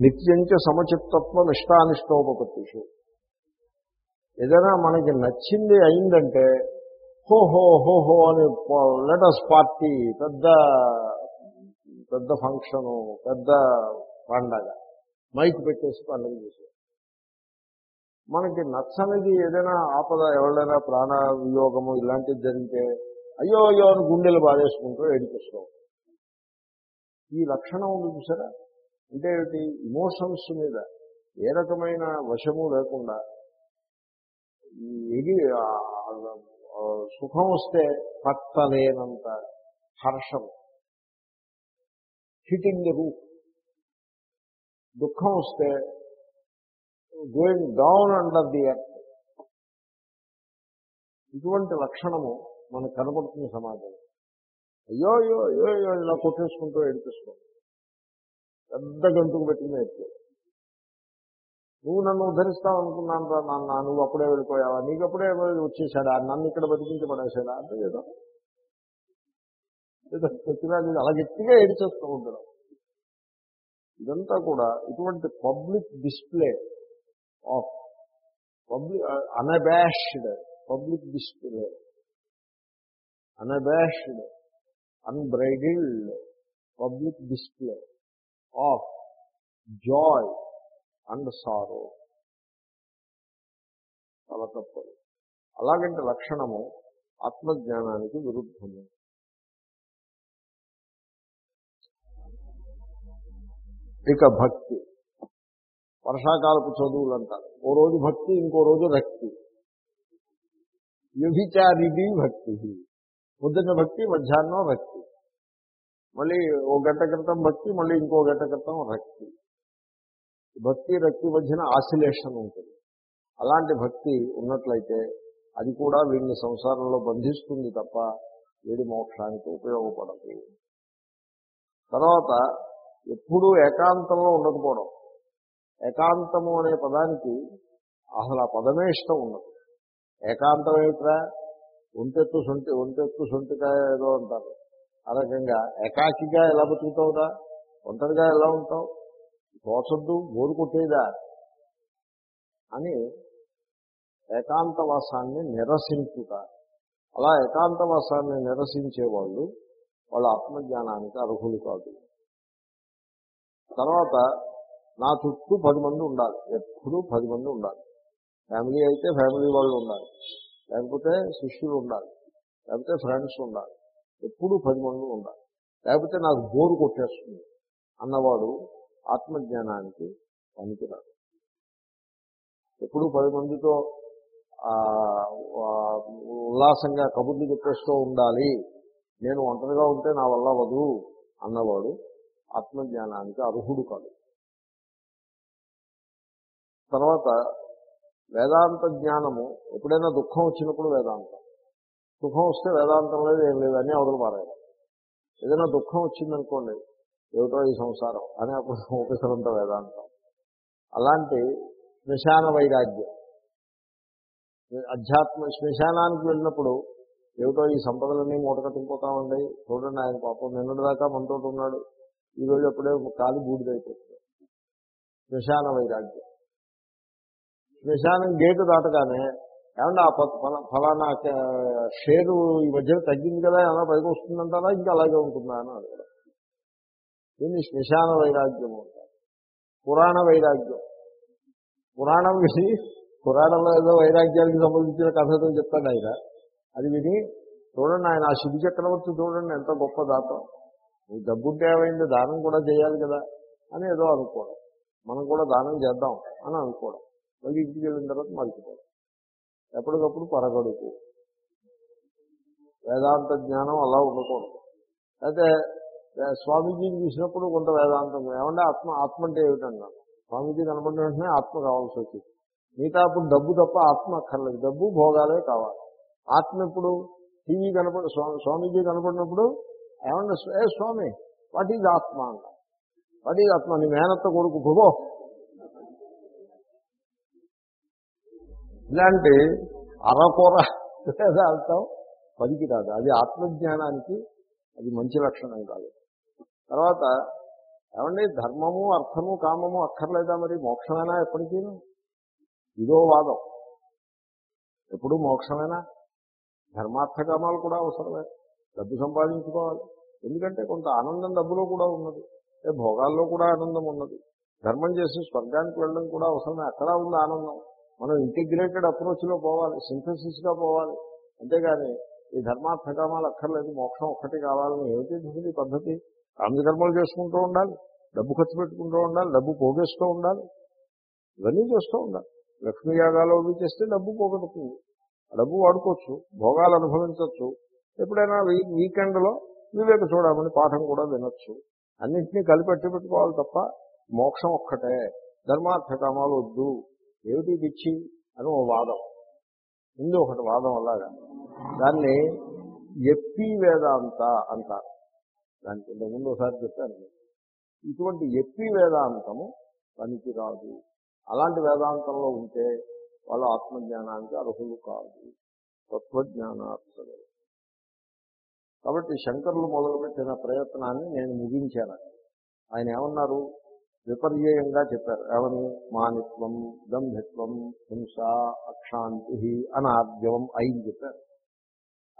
నిత్యంచ సమచిత్తత్వం ఇష్టానిష్టోపత్తిషు ఏదైనా మనకి నచ్చింది అయిందంటే హో హో హో హో అని లెటస్ పార్టీ పెద్ద పెద్ద ఫంక్షను పెద్ద పండగ. మైక్ పెట్టేసి పండుగ చేసేది. మనకి నచ్చనిది ఏదైనా ఆపద ఎవరైనా ప్రాణ వియోగము ఇలాంటివి జరిగితే అయ్యో అయ్యో అని గుండెలు బాధేసుకుంటూ ఏడిపిస్తాం ఈ లక్షణం ఉంది చూసారా? అంటే ఏమిటి? ఇమోషన్స్ మీద ఏ రకమైన వశము లేకుండా ఎగి సుఖం వస్తే పట్టలేనంత హర్షం హిటింగ్ ది రూఫ్ దుఃఖం వస్తే going down under the earth ఇటువంటి లక్షణము మనకు కనబడుతుంది సమాజంలో. అయ్యో అయ్యో అయ్యో అయ్యో ఇలా కొట్టేసుకుంటూ ఏడిపిస్తాం పెద్ద గంతుకు పెట్టింది ఎత్తు. నువ్వు నన్ను ఉద్ధరిస్తావు అనుకున్నాను రా నాన్న నువ్వు అప్పుడే వెళ్ళిపోయావా? నీకు అప్పుడే వచ్చేసాడా? నన్ను ఇక్కడ బతికించి పడేసాడా? అంటే ఏదో. ఏదో ప్రతిరాజు అలా గట్టిగా ఏడిచేస్తూ ఉండడం ఇదంతా కూడా ఇటువంటి public display of public unabashed public display. Unabashed unbridled public display. Of joy and sorrow చాలా తప్పదు. అలాగంటే లక్షణము ఆత్మజ్ఞానానికి విరుద్ధము. ఇక భక్తి. వర్షాకాలపు చదువులు అంటారు ఓ రోజు భక్తి ఇంకో రోజు రక్తి. వ్యభిచారిది భక్తి. పొద్దున్న భక్తి మధ్యాహ్నం రక్తి. మళ్ళీ ఓ గంట క్రితం భక్తి మళ్ళీ ఇంకో గంట క్రితం రక్తి. భక్తి రక్తి మధ్యన ఆసిలేషన్ ఉంటుంది. అలాంటి భక్తి ఉన్నట్లయితే అది కూడా వీడిని సంసారంలో బంధిస్తుంది తప్ప వీడి మోక్షానికి ఉపయోగపడదు. తర్వాత ఎప్పుడూ ఏకాంతంలో ఉండకపోవడం. ఏకాంతము అనే పదానికి అసలు ఆ పదమే ఇష్టం ఉండదు. ఏకాంతం ఏమిట్రా? ఒంటెత్తు సొంటి ఒంటెత్తు సొంటికాయ ఏదో అంటారు. ఆ రకంగా ఏకాకిగా ఎలా బతుకుతావురా? ఒంటరిగా ఎలా ఉంటావు? తోచద్దు బోరు కొట్టేదా? అని ఏకాంతవాసాన్ని నిరసించుట. అలా ఏకాంతవాసాన్ని నిరసించే వాళ్ళు వాళ్ళ ఆత్మజ్ఞానానికి అర్హులు కాదు. తర్వాత నా చుట్టూ పది మంది ఉండాలి. ఎప్పుడూ పది మంది ఉండాలి. ఫ్యామిలీ అయితే ఫ్యామిలీ వాళ్ళు ఉండాలి. లేకపోతే శిష్యులు ఉండాలి. లేకపోతే ఫ్రెండ్స్ ఉండాలి. ఎప్పుడూ పది మంది ఉండాలి. లేకపోతే నాకు బోరు కొట్టేస్తుంది. అన్నవాడు ఆత్మజ్ఞానానికి పనికిరాడు. ఎప్పుడు పది మందితో ఉల్లాసంగా కబుర్లు చెప్పేస్తూ ఉండాలి. నేను ఒంటరిగా ఉంటే నా వల్ల వదు అన్నవాడు ఆత్మజ్ఞానానికి అర్హుడు కాదు తర్వాత వేదాంత జ్ఞానము ఎప్పుడైనా దుఃఖం వచ్చినప్పుడు వేదాంతం. సుఖం వస్తే వేదాంతం లేదు ఏం లేదు అని అవతల పారాయడం ఏదైనా దుఃఖం వచ్చిందనుకోండి ఏమిటో ఈ సంసారం? అని అప్పుడు ఉపసరంత వేదాంతం. అలాంటి శ్మశాన వైరాగ్యం. అధ్యాత్మ శ్మశానానికి వెళ్ళినప్పుడు ఏమిటో ఈ సంపదలన్నీ మూటకట్టుకుపోతామండి చూడండి ఆయన పాపం నిన్నటిదాకా మనతో ఉన్నాడు. ఈ రోజు అప్పుడే కాలు బూడిదైపోతుంది. శ్మశాన వైరాగ్యం. శ్మశానం గేటు దాటగానే ఏమన్నా ఆ ఫలానా షేరు ఈ మధ్యన తగ్గింది కదా ఏమైనా పైకి వస్తుందంటారా? ఇంకా అలాగే ఉంటుందా అని అడగడం. దీన్ని శ్మశాన వైరాగ్యం అంటారు. పురాణ వైరాగ్యం. పురాణం విని పురాణంలో ఏదో వైరాగ్యానికి సంబంధించిన కథతో చెప్తాడు ఆయన. అది విని చూడండి ఆయన ఆ శివ చక్రవర్తి చూడండి ఎంత గొప్ప దాతం. నీ డబ్బుంటే ఏమైంది? దానం కూడా చేయాలి కదా అని ఏదో అనుకోవడం. మనం కూడా దానం చేద్దాం అని అనుకోవడం. మళ్ళీ ఇంటికి వెళ్ళిన తర్వాత మరిచిపోవడం ఎప్పటికప్పుడు పరగడుకు వేదాంత జ్ఞానం అలా ఉండకూడదు. అయితే స్వామీజీని చూసినప్పుడు కొంత వేదాంతం ఏమంటే ఆత్మ ఆత్మ అంటే ఏమిటన్నాను స్వామీజీ కనబడిన వెంటనే ఆత్మ కావాల్సి వచ్చింది. మిగతా అప్పుడు డబ్బు తప్ప ఆత్మ అక్కర్లేదు. డబ్బు భోగాలే కావాలి. ఆత్మ ఎప్పుడు? టీవీ కనపడి స్వామి స్వామీజీ కనపడినప్పుడు ఏమన్నా ఏ స్వామి వాట్ ఈజ్ ఆత్మ? అంట వాట్ ఈజ్ ఆత్మ? నీ మేనత్త కొడుకు భుభో ఇలాంటి అరకొర వేదాంతం పనికి రాదు అది ఆత్మజ్ఞానానికి అది మంచి లక్షణం కాదు. తర్వాత ఏమండి? ధర్మము అర్థము కామము అక్కర్లేదా మరి? మోక్షమైనా ఎప్పటికీ? ఇదో వాదం. ఎప్పుడు మోక్షమైనా? ధర్మార్థ కామాలు కూడా అవసరమే. డబ్బు సంపాదించుకోవాలి. ఎందుకంటే కొంత ఆనందం డబ్బులో కూడా ఉన్నది. భోగాల్లో కూడా ఆనందం ఉన్నది. ధర్మం చేసి స్వర్గానికి వెళ్ళడం కూడా అవసరమే. అక్కడ ఉంది ఆనందం. మనం ఇంటిగ్రేటెడ్ అప్రోచ్లో పోవాలి సింథసిస్గా పోవాలి. అంతేగాని ఈ ధర్మార్థ కామాలు అక్కర్లేదు మోక్షం ఒక్కటి కావాలని ఏమిటి ఈ పద్ధతి? కామ్యకర్మలు చేసుకుంటూ ఉండాలి డబ్బు ఖర్చు పెట్టుకుంటూ ఉండాలి డబ్బు పోగేస్తూ ఉండాలి. ఇవన్నీ చేస్తూ ఉండాలి. లక్ష్మీ యాగాలు అవి చేస్తే డబ్బు పోగొడుతుంది డబ్బు వాడుకోవచ్చు భోగాలు అనుభవించవచ్చు. ఎప్పుడైనా వీకెండ్లో వివేక చూడమని పాఠం కూడా వినొచ్చు. అన్నింటినీ కలిపెట్టి పెట్టుకోవాలి తప్ప మోక్షం ఒక్కటే. ధర్మార్థ కామాలు వద్దు. ఏమిటి పిచ్చి అని ఓ వాదం. ఉంది ఒకటి వాదం అలాగా. దాన్ని ఎప్పి వేదాంత అంటారు. దానికి ఇంతకుముందు ఒకసారి చెప్పాను. ఇటువంటి ఎప్పి వేదాంతము పనికిరాదు. అలాంటి వేదాంతంలో ఉంటే వాళ్ళు ఆత్మజ్ఞానానికి అర్హులు కాదు. తత్వజ్ఞానార్థులు కాబట్టి శంకరులు మొదలుపెట్టిన ప్రయత్నాన్ని నేను ముగించాను. ఆయన ఏమన్నారు? విపర్యంగా చెప్పారు. ఏమని మానిత్వం దంభిత్వం హింస అక్షాంతి అనాద్యవం ఐదు చెప్పారు.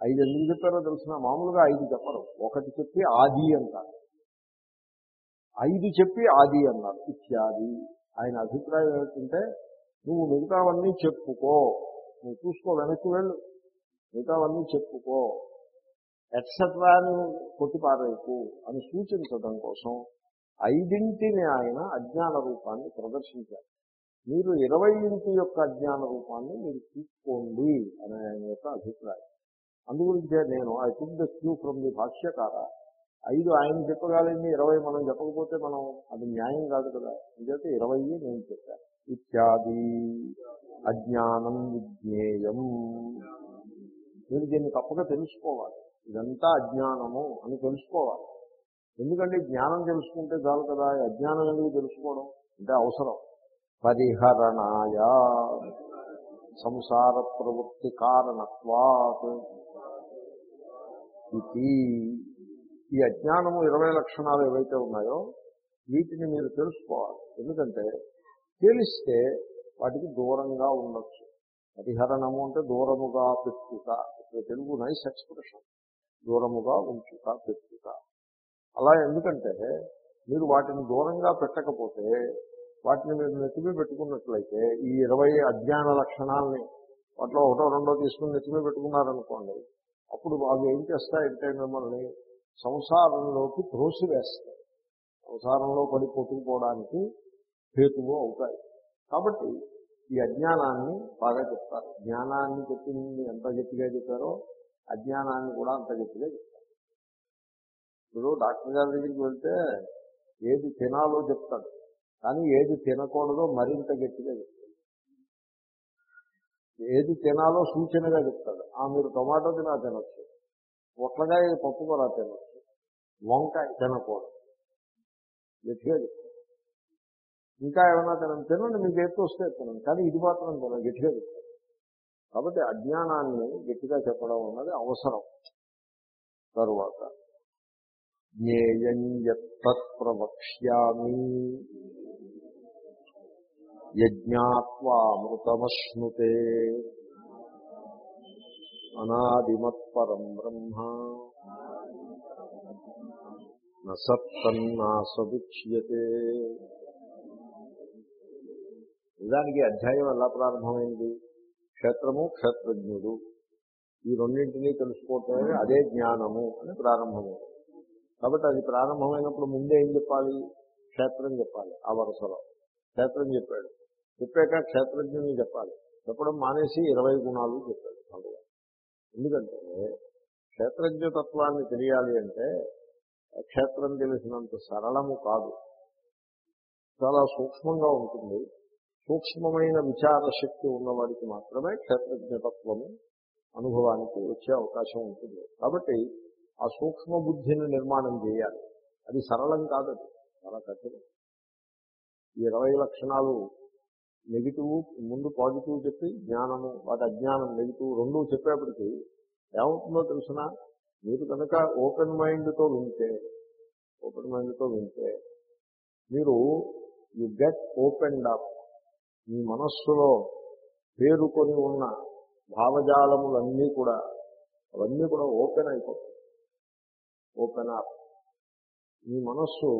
ఐదు ఎందుకు చెప్పారో తెలిసిన? మామూలుగా ఐదు చెప్పరు. ఒకటి చెప్పి ఆది అంటారు. ఐదు చెప్పి ఆది అన్నారు. ఇత్యాది. ఆయన అభిప్రాయం ఏమిటంటే నువ్వు మిగతావన్నీ చెప్పుకో. నువ్వు చూసుకో వెనక్కి వెళ్ళు. మిగతావన్నీ చెప్పుకో. ఎట్సెట్రా అని కొట్టిపారేకు అని సూచించడం కోసం ఐదింటిని ఆయన అజ్ఞాన రూపాన్ని ప్రదర్శించారు. మీరు ఇరవై ఇంటి యొక్క అజ్ఞాన రూపాన్ని మీరు తీసుకోండి అనే ఆయన యొక్క అభిప్రాయం. అందుగురించే నేను I took the cue from the భాష్యకార. ఐదు ఆయన చెప్పగలిగింది ఇరవై మనం చెప్పకపోతే మనం అది న్యాయం కాదు కదా. అంచేతే ఇరవై నేను చెప్పాను ఇత్యాది అజ్ఞానం విజ్ఞేయం. మీరు దీన్ని తప్పక తెలుసుకోవాలి. ఇదంతా అజ్ఞానము అని తెలుసుకోవాలి. ఎందుకంటే జ్ఞానం తెలుసుకుంటే చాలు కదా అజ్ఞానం ఎందుకు తెలుసుకోవడం? అంటే అవసరం. పరిహరణాయ సంసార ప్రవృత్తి కారణత్వాత్ ఇది. ఈ అజ్ఞానము ఇరవై లక్షణాలు ఏవైతే ఉన్నాయో వీటిని మీరు తెలుసుకోవాలి. ఎందుకంటే తెలిస్తే వాటికి దూరంగా ఉండొచ్చు. పరిహరణము అంటే దూరముగా పెట్టుక తెలుగు నైస్ ఎక్స్ప్రెషన్. దూరముగా ఉంచుక పెట్టుక అలా ఎందుకంటే మీరు వాటిని దూరంగా పెట్టకపోతే వాటిని మీరు నెత్తిమీ పెట్టుకున్నట్లయితే ఈ ఇరవై అజ్ఞాన లక్షణాలని వాటిలో ఒకటో రెండో తీసుకుని నెత్తిమీ పెట్టుకున్నారనుకోండి అప్పుడు అవి ఏం చేస్తాయంటే మిమ్మల్ని సంసారంలోకి త్రోసివేస్తాయి. సంసారంలో పడి కొట్టుకుపోవడానికి హేతువు అవుతాయి. కాబట్టి ఈ అజ్ఞానాన్ని బాగా చెప్తారు. జ్ఞానాన్ని చెప్పింది ఎంత గట్టిగా చెప్పారో అజ్ఞానాన్ని కూడా అంత గట్టిగా చెప్తారు. ఇప్పుడు డాక్టర్ గారి దగ్గరికి వెళ్తే ఏది తినాలో చెప్తాడు. కానీ ఏది తినకూడదో మరింత గట్టిగా చెప్తాడు. ఏది తినాలో సూచనగా చెప్తాడు. ఆ మీరు టొమాటో తినా తినొచ్చు. పొట్లకాయ పప్పు కూడా వంకాయ తినకూడదు. గట్టిగా చెప్తాడు. ఇంకా ఏమైనా తినండి. తినండి మీకు ఎత్తు వస్తే తినండి. కానీ ఇది మాత్రం తినండి. గట్టిగా చెప్తాడు. కాబట్టి అజ్ఞానాన్ని గట్టిగా చెప్పడం అన్నది అవసరం. తరువాత జ్ఞేయం యత్ ప్రవక్ష్యామి యజ్ఞాత్వామృతమశ్నుతే అనాదిమత్పరం బ్రహ్మ నసత్తన్నాసదుచ్యతే నిజానికి అధ్యాయం ఎలా ప్రారంభమైంది? క్షేత్రము క్షేత్రజ్ఞుడు. ఈ రెండింటినీ తెలుసుకోవటమే అదే జ్ఞానము అని ప్రారంభమైంది. కాబట్టి అది ప్రారంభమైనప్పుడు ముందే ఏం చెప్పాలి? క్షేత్రం చెప్పాలి. ఆ వరుసలో. క్షేత్రం చెప్పాడు. చెప్పాక క్షేత్రజ్ఞుని చెప్పాలి. చెప్పడం మానేసి ఇరవై గుణాలు చెప్పాడు భగవాన్. ఎందుకంటే క్షేత్రజ్ఞతత్వాన్ని తెలియాలి అంటే క్షేత్రం తెలిసినంత సరళము కాదు. చాలా సూక్ష్మంగా ఉంటుంది. సూక్ష్మమైన విచార శక్తి ఉన్నవాడికి మాత్రమే క్షేత్రజ్ఞతత్వము అనుభవానికి వచ్చే అవకాశం ఉంటుంది. కాబట్టి ఆ సూక్ష్మ బుద్ధిని నిర్మాణం చేయాలి. అది సరళం కాదు. చాలా కఠినం. ఈ ఇరవై లక్షణాలు నెగిటివ్ ముందు పాజిటివ్ చెప్పి జ్ఞానము వాటి అజ్ఞానం నెగిటివ్ రెండూ చెప్పేప్పటికీ ఏమవుతుందో తెలిసిన? మీరు కనుక ఓపెన్ మైండ్తో వింటే ఓపెన్ మైండ్తో వింటే మీరు యు గెట్ ఓపెన్ అప్. మీ మనస్సులో పేరుకొని ఉన్న భావజాలములన్నీ కూడా అవన్నీ కూడా ఓపెన్ అయిపోతాయి. ఓపెన్ అప్ మీ మనస్సు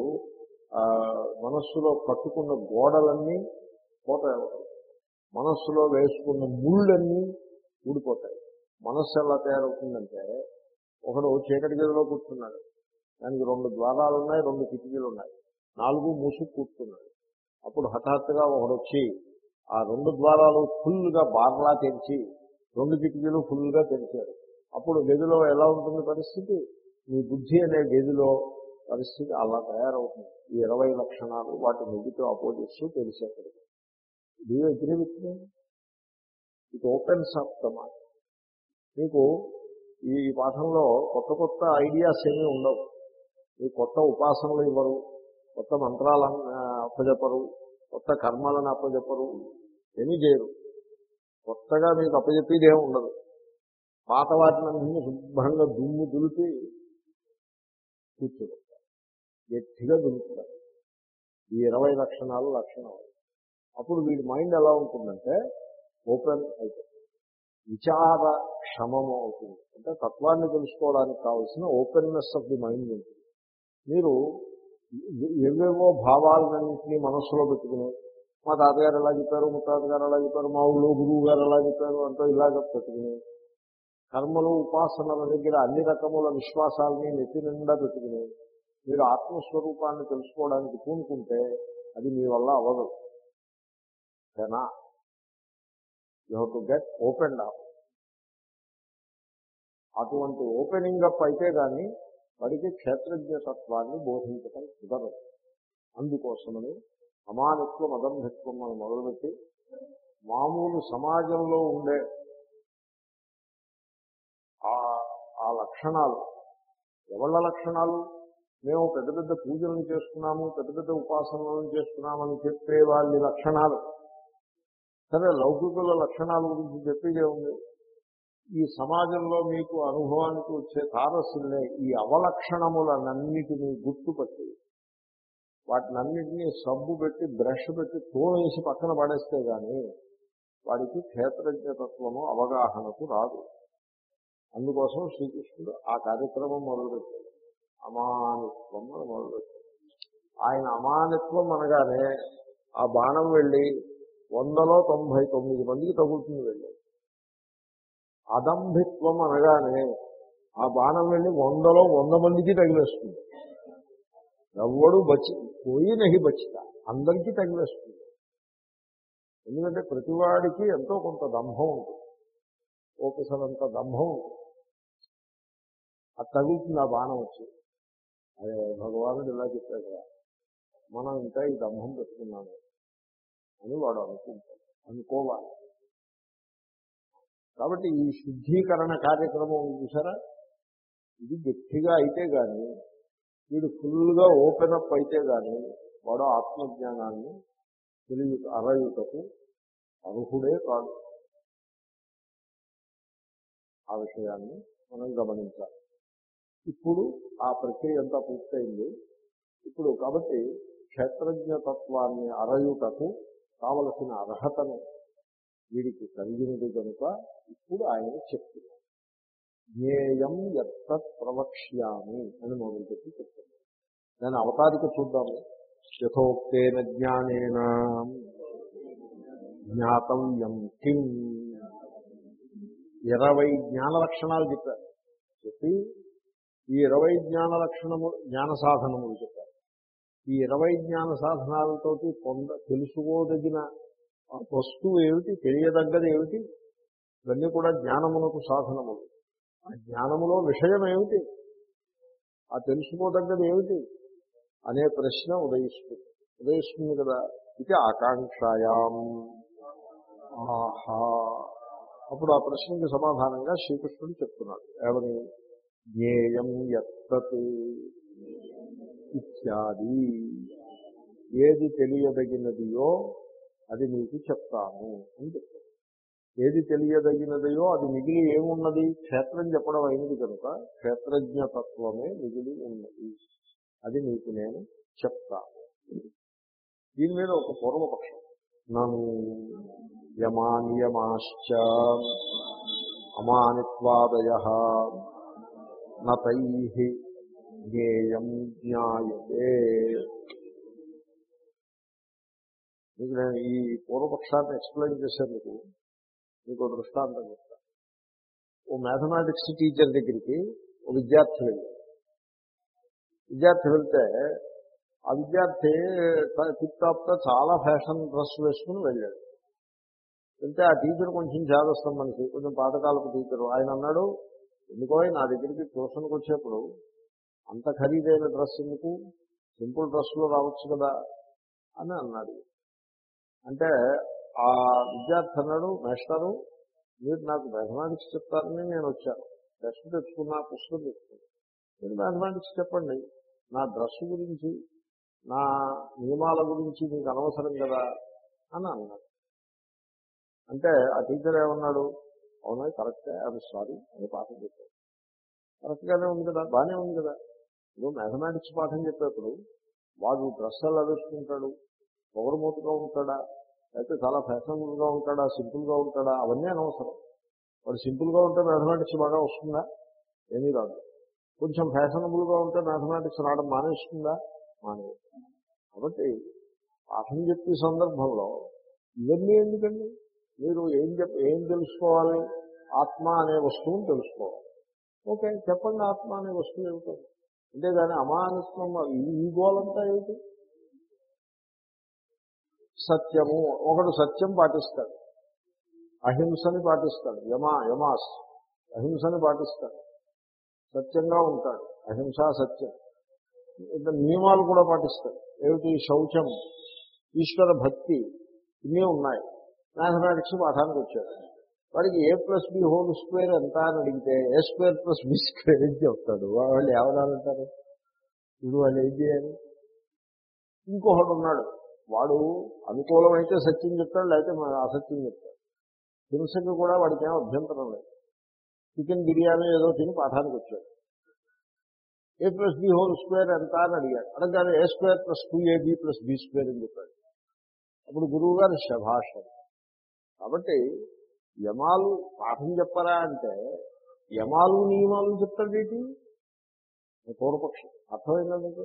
మనస్సులో పట్టుకున్న గోడలన్నీ పోతాయి. మనస్సులో వేసుకున్న ముళ్ళన్నీ ఊడిపోతాయి. మనస్సు ఎలా తయారవుతుందంటే ఒకడు చీకటి గదిలో కూర్చున్నాడు. దానికి రెండు ద్వారాలు ఉన్నాయి రెండు కిటికీలు ఉన్నాయి. నాలుగు మూసుకు కూర్చున్నాడు. అప్పుడు హఠాత్తుగా ఒకడు వచ్చి ఆ రెండు ద్వారాలు ఫుల్గా బార్లా తెరిచి రెండు కిటికీలు ఫుల్గా తెరిచాడు. అప్పుడు గదిలో ఎలా ఉంటుంది పరిస్థితి? మీ బుద్ధి అనే గదిలో పరిస్థితి అలా తయారవుతుంది. ఈ ఇరవై లక్షణాలు వాటి negative opposites తెలిసేప్పటికి do agree with me it opens up the mind మీకు ఈ పాఠంలో కొత్త కొత్త ఐడియాస్ ఏమీ ఉండవు. మీ కొత్త ఉపాసనలు ఇవ్వరు కొత్త మంత్రాలను అప్పజెప్పరు కొత్త కర్మలను అప్పజెప్పరు ఏమీ చేయరు. కొత్తగా మీకు అప్పజెప్పేది ఏమి ఉండదు. పాత వాటిని శుభ్రంగా దుమ్ము దులిపి కూర్చోబెడతారు గట్టిగా దులుపుతారు ఈ ఇరవై లక్షణాలు లక్షణాలు. అప్పుడు వీడి మైండ్ ఎలా ఉంటుందంటే ఓపెన్ అయిపోతుంది. విచార క్షమము అవుతుంది. అంటే తత్వాన్ని తెలుసుకోవడానికి కావాల్సిన ఓపెన్నెస్ ఆఫ్ ది మైండ్ ఉంటుంది. మీరు ఏవేవో భావాలన్నింటినీ మనస్సులో పెట్టుకుని మా తాతగారు ఎలా చెప్పారు మా తాతగారు ఎలా చెప్పారు మా ఊళ్ళో గురువు గారు ఎలా చెప్పారు అంటూ ఇలాగ పెట్టుకుని కర్మలు ఉపాసనల దగ్గర అన్ని రకముల విశ్వాసాలని నెత్తి నిండా పెట్టుకుని మీరు ఆత్మస్వరూపాన్ని తెలుసుకోవడానికి పూనుకుంటే అది మీ వల్ల అవ్వదు. ఓకేనా you have to get open up అటువంటి ఓపెనింగ్ అప్ అయితే కానీ వాడికి క్షేత్రజ్ఞతత్వాన్ని బోధించటం కుదరదు. అందుకోసమని అమానిత్వం అదంభిత్వం అని మొదలుపెట్టి మామూలు సమాజంలో ఉండే లక్షణాలు. ఎవళ్ళ లక్షణాలు? మేము పెద్ద పెద్ద పూజలను చేస్తున్నాము పెద్ద పెద్ద ఉపాసనలను చేస్తున్నామని చెప్పే వాళ్ళ లక్షణాలు. సరే లౌకికుల లక్షణాల గురించి చెప్పేదే ఉంది ఈ సమాజంలో మీకు అనుభవానికి వచ్చే తారసులే ఈ అవలక్షణములనన్నిటినీ గుర్తుపట్టి వాటినన్నిటినీ సబ్బు పెట్టి బ్రష్ పెట్టి తోవేసి పక్కన పడేస్తే కానీ వాడికి క్షేత్రజ్ఞతత్వము అవగాహనకు రాదు. అందుకోసం శ్రీకృష్ణుడు ఆ కార్యక్రమం మొదలుపెట్టాడు. అమానిత్వం అని మొదలుపెట్టాడు. ఆయన అమానిత్వం అనగానే ఆ బాణం వెళ్ళి వందలో తొంభై తొమ్మిది మందికి తగులుతుంది వెళ్ళి. అదంభిత్వం అనగానే ఆ బాణం వెళ్ళి వందలో వంద మందికి తగిలేస్తుంది. ఎవడు బచి పోయి నహి బచిత అందరికీ తగిలేస్తుంది. ఎందుకంటే ప్రతివాడికి ఎంతో కొంత దంభం ఉంటుంది. ఓపెసలంత దంభం ఉంటుంది. అది తగులుతుంది ఆ బాణం వచ్చి అదే భగవానుడు ఇలా చెప్పాడు కదా, మనం ఇంకా ఈ దంభం పెట్టుకున్నాము అని వాడు అనుకుంటాడు అనుకోవాలి. కాబట్టి ఈ శుద్ధీకరణ కార్యక్రమం చూసారా? ఇది గట్టిగా అయితే కానీ వీడు ఫుల్గా ఓపెన్ అప్ అయితే కానీ వాడు ఆత్మజ్ఞానాన్ని తెలియ అరయుటకు అర్హుడే కాదు ఆ విషయాన్ని మనం గమనించాలి. ఇప్పుడు ఆ ప్రక్రియ అంతా పూర్తయింది. ఇప్పుడు కాబట్టి క్షేత్రజ్ఞతత్వాన్ని అరయుటకు కావలసిన అర్హతను వీడికి కలిగినది కనుక ఇప్పుడు ఆయన చెప్తున్నారు. జ్ఞేయం ఎత్తత్ ప్రవక్ష్యామి అని మొదలుపెట్టి చెప్తున్నారు. దాని అవతారిక చూద్దాము యథోక్తేన జ్ఞానేన జ్ఞాతవ్యం కిం. ఇరవై జ్ఞాన లక్షణాలు చెప్పారు. చెప్పి ఈ ఇరవై జ్ఞాన లక్షణము జ్ఞాన సాధనములు చెప్పారు. ఈ ఇరవై జ్ఞాన సాధనాలతోటి పొంద తెలుసుకోదగిన వస్తువు ఏమిటి తెలియదగ్గది ఏమిటి? ఇవన్నీ కూడా జ్ఞానమునకు సాధనములు. ఆ జ్ఞానములో విషయం ఏమిటి? ఆ తెలుసుకోదగ్గది ఏమిటి? అనే ప్రశ్న ఉదయిస్తుంది. ఉదయిస్తుంది కదా ఇది ఆకాంక్షాయాం. ఆహా. అప్పుడు ఆ ప్రశ్నకి సమాధానంగా శ్రీకృష్ణుడు చెప్తున్నాడు. ఏమని? జ్ఞేయం ఎత్తత్ ఇత్యాది ఏది తెలియదగినదియో అది మీకు చెప్తాను అని చెప్తాను ఏది తెలియదగినదియో అది మిగిలి ఏమున్నది? క్షేత్రం చెప్పడం అయినది కనుక క్షేత్రజ్ఞతత్వమే మిగిలి ఉన్నది. అది మీకు నేను చెప్తాను. దీని మీద ఒక పూర్వపక్షం. నన్ను యమానియమాశ్చ అమానిత్వాదయ నతై జ్ఞేయం జ్ఞాయతే. మీకు నేను ఈ పూర్వపక్షాన్ని ఎక్స్ప్లెయిన్ చేసేందుకు మీకు. దృష్టాంతం చెప్తాను ఓ మ్యాథమెటిక్స్ టీచర్ దగ్గరికి ఓ విద్యార్థి వెళ్ళాడు. విద్యార్థి వెళ్తే ఆ విద్యార్థి టిప్ టాప్గా చాలా ఫ్యాషన్ డ్రెస్ వేసుకుని వెళ్ళాడు. వెళ్తే ఆ టీచర్ కొంచెం జాగ్రత్త మనకి కొంచెం పాతకాలపు టీచరు. ఆయన అన్నాడు ఎందుకో నా దగ్గరికి ట్యూషన్కి వచ్చేప్పుడు అంత ఖరీదైన డ్రెస్ ఎందుకు? సింపుల్ డ్రెస్లో రావచ్చు కదా అని అన్నాడు. అంటే ఆ విద్యార్థి అన్నాడు మేస్టారు మీరు నాకు మ్యాథమెటిక్స్ చెప్తారని నేను వచ్చాను టెస్ట్ తెచ్చుకున్నా పుస్తకం తెచ్చుకున్నాను మీరు మ్యాథమెటిక్స్ చెప్పండి. నా డ్రెస్ గురించి నా నియమాల గురించి మీకు అనవసరం కదా అని అన్నాడు. అంటే ఆ టీచర్ ఏమన్నాడు? అవునా? కరెక్టే. I'm sorry. అని పాఠం చెప్పాడు కరెక్ట్గానే ఉంది కదా? బాగానే ఉంది కదా? ఇప్పుడు మ్యాథమెటిక్స్ పాఠం చెప్పేప్పుడు వాడు డ్రెస్సులు ఎలా పొగరమూతగా ఉంటాడా అయితే చాలా ఫ్యాషనబుల్గా ఉంటాడా సింపుల్గా ఉంటాడా? అవన్నీ అనవసరం. వాడు సింపుల్గా ఉంటే మ్యాథమెటిక్స్ బాగా వస్తుందా? ఏమీ రాదు. కొంచెం ఫ్యాషనబుల్గా ఉంటే మ్యాథమెటిక్స్ రావడం మానేస్తుందా? మానే కాబట్టి పాఠం చెప్పే సందర్భంలో ఇవన్నీ ఎందుకండి? మీరు ఏం చెప్ ఏం తెలుసుకోవాలి? ఆత్మ అనే వస్తువుని తెలుసుకోవాలి. ఓకే చెప్పండి ఆత్మ అనే వస్తువు ఏమిటో. దాని అమానిత్వం ఈ గోలంతా ఏమిటి? సత్యము. ఒకడు సత్యం పాటిస్తాడు. అహింసని పాటిస్తాడు. యమా యమాస్. అహింసని పాటిస్తాడు. సత్యంగా ఉంటాడు. అహింస సత్యం. ఇంకా నియమాలు కూడా పాటిస్తాడు. ఏమిటి? శౌచం ఈశ్వర భక్తి ఇన్ని ఉన్నాయి. మ్యాథమెటిక్స్ పాఠానికి వచ్చాడు. వాడికి A plus B whole square ఎంత అని అడిగితే A square plus B square అని చెప్తాడు. వాళ్ళు ఏమనాలంటారు ఇది వాళ్ళు ఏం చేయాలి? ఇంకొకడు ఉన్నాడు. వాడు అనుకూలమైతే సత్యం చెప్తాడు లేకపోతే అసత్యం చెప్తాడు. హింసకి కూడా వాడికి ఏం అభ్యంతరం లేదు. చికెన్ బిర్యానీ ఏదో తిని పాఠానికి వచ్చాడు. A plus B whole square ఎంత అని అడిగాడు. అడగానే A square plus two AB plus B square అని చెప్పాడు. అప్పుడు గురువు గారు శభాష కాబట్టి యమాలు పాఠం చెప్పరా అంటే యమాలు నియమాలు చెప్తాడేటి పూర్వపక్షం. అర్థమైందా మీకు?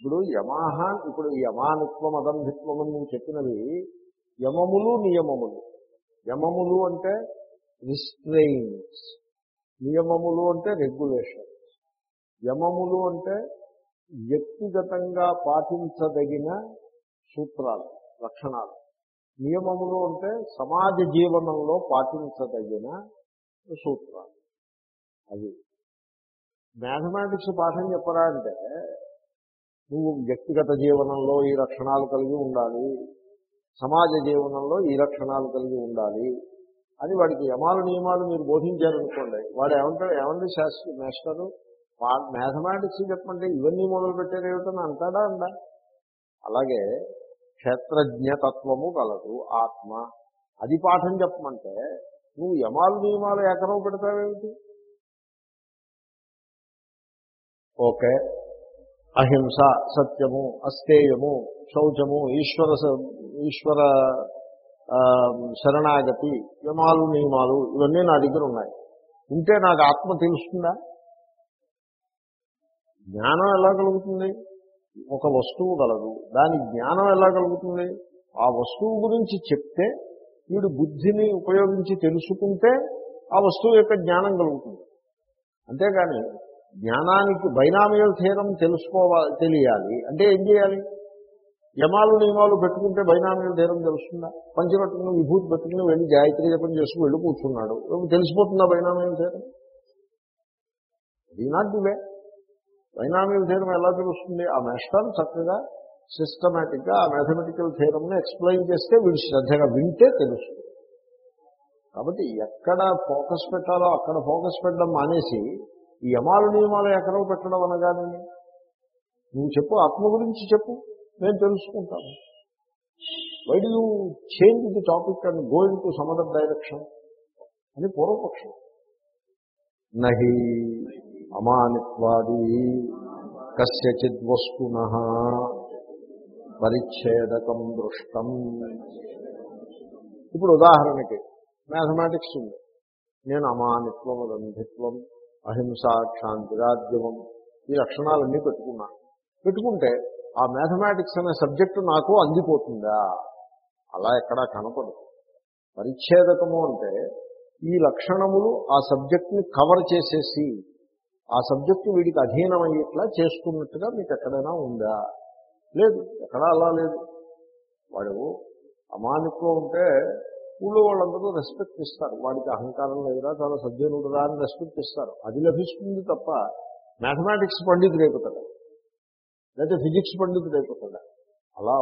ఇప్పుడు యమాహ ఇప్పుడు యమానిత్వం అదంభిత్వం అని నువ్వు చెప్పినవి యమములు నియమములు. యమములు అంటే రిస్ట్రెయిన్స్ నియమములు అంటే రెగ్యులేషన్ యమములు అంటే వ్యక్తిగతంగా పాటించదగిన సూత్రాలు లక్షణాలు. నియమములు అంటే సమాజ జీవనంలో పాటించదగిన సూత్రాలు. అవి మ్యాథమెటిక్స్ పాఠం చెప్పరా అంటే నువ్వు వ్యక్తిగత జీవనంలో ఈ లక్షణాలు కలిగి ఉండాలి సమాజ జీవనంలో ఈ లక్షణాలు కలిగి ఉండాలి అని వాడికి యమాలు నియమాలు మీరు బోధించారనుకోండి వాడు ఏమంటాడు ఏమండి శాస్త్రి మాస్టరు? మ్యాథమెటిక్స్ చెప్పండి ఇవన్నీ మొదలు పెట్టారు ఏమిటని అంటాడా అలాగే క్షేత్రజ్ఞతత్వము కలదు ఆత్మ. అది పాఠం చెప్పమంటే నువ్వు యమాలు నియమాలు ఎకరం పెడతావేమిటి? ఓకే. అహింస సత్యము అస్థేయము శౌచము ఈశ్వర ఈశ్వర శరణాగతి యమాలు నియమాలు ఇవన్నీ నా దగ్గర ఉన్నాయి. ఉంటే నాకు ఆత్మ తెలుస్తుందా? జ్ఞానం ఎలా కలుగుతుంది? ఒక వస్తువు కలదు దాని జ్ఞానం ఎలా కలుగుతుంది? ఆ వస్తువు గురించి చెప్తే వీడు బుద్ధిని ఉపయోగించి తెలుసుకుంటే ఆ వస్తువు యొక్క జ్ఞానం కలుగుతుంది. అంతేగాని జ్ఞానానికి బైనామియల్ థీరం తెలుసుకోవాలి తెలియాలి. అంటే ఏం చేయాలి? యమాలు నియమాలు పెట్టుకుంటే బైనామియల్ థీరం తెలుస్తుందా? పంచరత్నం విభూతి పెట్టుకుని వెళ్ళి గాయత్రి జపం చేసుకుని వెళ్ళి కూర్చున్నాడు. తెలిసిపోతుందా బైనామియల్ థీరం? ఇది not the way binomial theorem ఎలా తెలుస్తుంది? ఆ మేస్టర్ చక్కగా సిస్టమేటిక్గా ఆ మ్యాథమెటికల్ థీరంని ఎక్స్ప్లెయిన్ చేస్తే వీడు శ్రద్ధగా వింటే తెలుస్తుంది. కాబట్టి ఎక్కడ ఫోకస్ పెట్టాలో అక్కడ ఫోకస్ పెట్టడం మానేసి ఈ యమాలు నియమాలు ఎక్కడో పెట్టడం అనగానే నువ్వు చెప్పు ఆత్మ గురించి చెప్పు నేను తెలుసుకుంటాను. Why you change the topic and going to some other direction అని పూర్వపక్షం. నహి. అమానిత్వాది. కస్యచిద్ వస్తున పరిచ్ఛేదకం దృష్టం. ఇప్పుడు ఉదాహరణకి మ్యాథమెటిక్స్ ఉంది. నేను అమానిత్వం రంధిత్వం అహింస క్షాంతిరాజ్యమం ఈ లక్షణాలన్నీ పెట్టుకున్నా. పెట్టుకుంటే ఆ మ్యాథమెటిక్స్ అనే సబ్జెక్టు నాకు అందిపోతుందా? అలా ఎక్కడా కనపడదు. పరిచ్ఛేదకము అంటే ఈ లక్షణములు ఆ సబ్జెక్ట్ని కవర్ చేసేసి ఆ సబ్జెక్టు వీడికి అధీనమయ్యేట్లా చేసుకున్నట్టుగా మీకు ఎక్కడైనా ఉందా? లేదు ఎక్కడా అలా లేదు. వాడు అమానిత్వం ఉంటే ఊళ్ళో వాళ్ళందరూ రెస్పెక్ట్ ఇస్తారు. వాడికి అహంకారం లేదురా చాలా సజ్జనుడురా అని రెస్పెక్ట్ ఇస్తారు. అది లభిస్తుంది తప్ప మ్యాథమెటిక్స్ పండితుడు అయిపోతాడు. లేకపోతే ఫిజిక్స్ పండితుడు అయిపోతాడు. అలా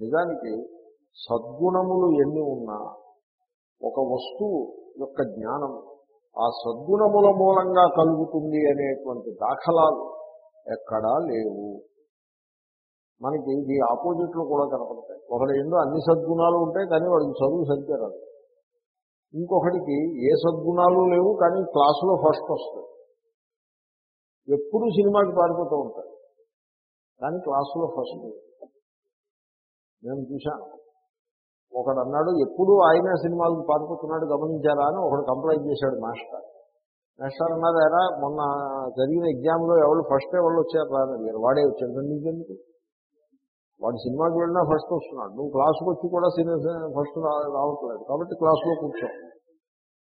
నిజానికి సద్గుణములు ఎన్ని ఉన్నా ఒక వస్తువు యొక్క జ్ఞానం ఆ సద్గుణముల మూలంగా కలుగుతుంది అనేటువంటి దాఖలాలు ఎక్కడా లేవు. మనకి ఈ ఆపోజిట్లు కూడా కనపడతాయి. ఒకటి ఎన్నో అన్ని సద్గుణాలు ఉంటాయి కానీ వాడికి చదువు సరిగ్గా రాదు. ఇంకొకటికి ఏ సద్గుణాలు లేవు కానీ క్లాసులో ఫస్ట్ వస్తాయి. ఎప్పుడూ సినిమాకి పారిపోతూ ఉంటాడు కానీ క్లాసులో ఫస్ట్. నేను చూశాను. ఒకడు అన్నాడు ఎప్పుడూ ఆయన సినిమాలకు పారిపోతున్నాడు గమనించారా? అని ఒకడు కంప్లైంట్ చేశాడు మాస్టర్. మాస్టర్ అన్నారు ఎరా మొన్న జరిగిన ఎగ్జామ్లో ఎవరు ఫస్ట్ ఎవరు వచ్చారు రా అని అడిగారు వాడే వచ్చాడు నీకెందుకు? వాడు సినిమాకి వెళ్ళినా ఫస్ట్ వస్తున్నాడు. నువ్వు క్లాసుకు వచ్చి కూడా సినిమా ఫస్ట్ రావట్లేదు. కాబట్టి క్లాసులో కూర్చో.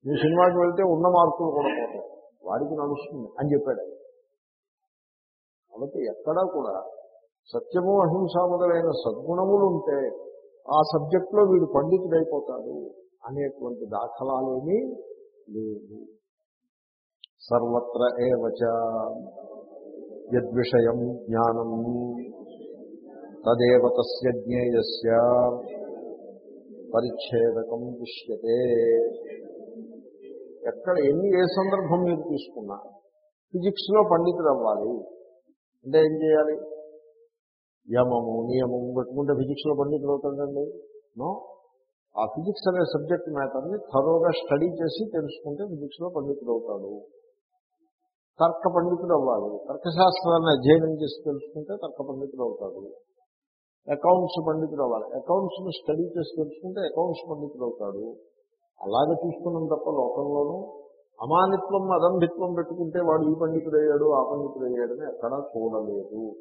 నువ్వు సినిమాకి వెళ్తే ఉన్న మార్కులు కూడా పోతాయి. వాడికి నడుస్తుంది అని చెప్పాడు కాబట్టి ఎక్కడా కూడా సత్యము అహింస మొదలైన సద్గుణములు ఉంటే ఆ సబ్జెక్ట్లో వీడు పండితుడైపోతాడు అనేటువంటి దాఖలాలేమీ లేవు. సర్వత్ర ఏవచ యద్విషయం జ్ఞానం తదేవ తస్య జ్ఞేయస్య పరిచ్ఛేదకం దృశ్యతే ఎక్కడ ఎన్ని ఏ సందర్భం మీరు తీసుకున్నా ఫిజిక్స్లో పండితుడు అవ్వాలి అంటే ఏం చేయాలి? యమము నియమము పెట్టుకుంటే ఫిజిక్స్లో పండితులు అవుతాడండి నో? ఆ ఫిజిక్స్ అనే సబ్జెక్ట్ మ్యాటర్ని థరోగా స్టడీ చేసి తెలుసుకుంటే ఫిజిక్స్లో పండితుడు అవుతాడు. తర్క పండితుడు అవ్వాలి. తర్కశాస్త్రాన్ని అధ్యయనం చేసి తెలుసుకుంటే తర్క పండితుడు అవుతాడు. అకౌంట్స్ పండితుడు అవ్వాలి. అకౌంట్స్ని స్టడీ చేసి తెలుసుకుంటే అకౌంట్స్ పండితుడు అవుతాడు. అలాగే చూసుకున్నాం తప్ప లోకంలోనూ అమానిత్వం అదంభిత్వం పెట్టుకుంటే వాడు ఈ పండితుడయ్యాడు ఆ పండితుడయ్యాడని ఎక్కడా చూడలేదు.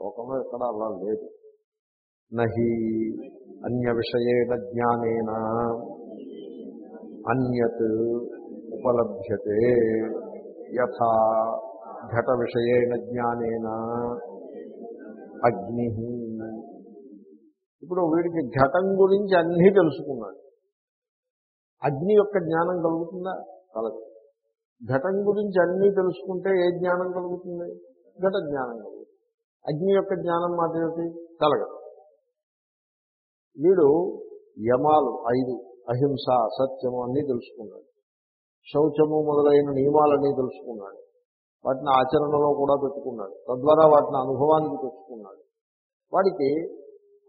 లోకంలో ఎక్కడ అలా లేదు. నహి అన్య విషయేణ జ్ఞానేన అన్యత్ ఉపలభ్యతే. యథా ఘట విషయేణ జ్ఞానేన అగ్ని. ఇప్పుడు వీడికి ఘటం గురించి అన్నీ తెలుసుకున్నాడు. అగ్ని యొక్క జ్ఞానం కలుగుతుందా? కలదు ఘటం గురించి అన్నీ తెలుసుకుంటే ఏ జ్ఞానం కలుగుతుంది? ఘట జ్ఞానం కలుగుతుంది. అగ్ని యొక్క జ్ఞానం మాట ఏమిటి? కలగదు. వీడు యమాలు ఐదు అహింస సత్యము అన్నీ తెలుసుకున్నాడు. శౌచము మొదలైన నియమాలన్నీ తెలుసుకున్నాడు. వాటిని ఆచరణలో కూడా పెట్టుకున్నాడు. తద్వారా వాటిని అనుభవానికి తెచ్చుకున్నాడు. వాడికి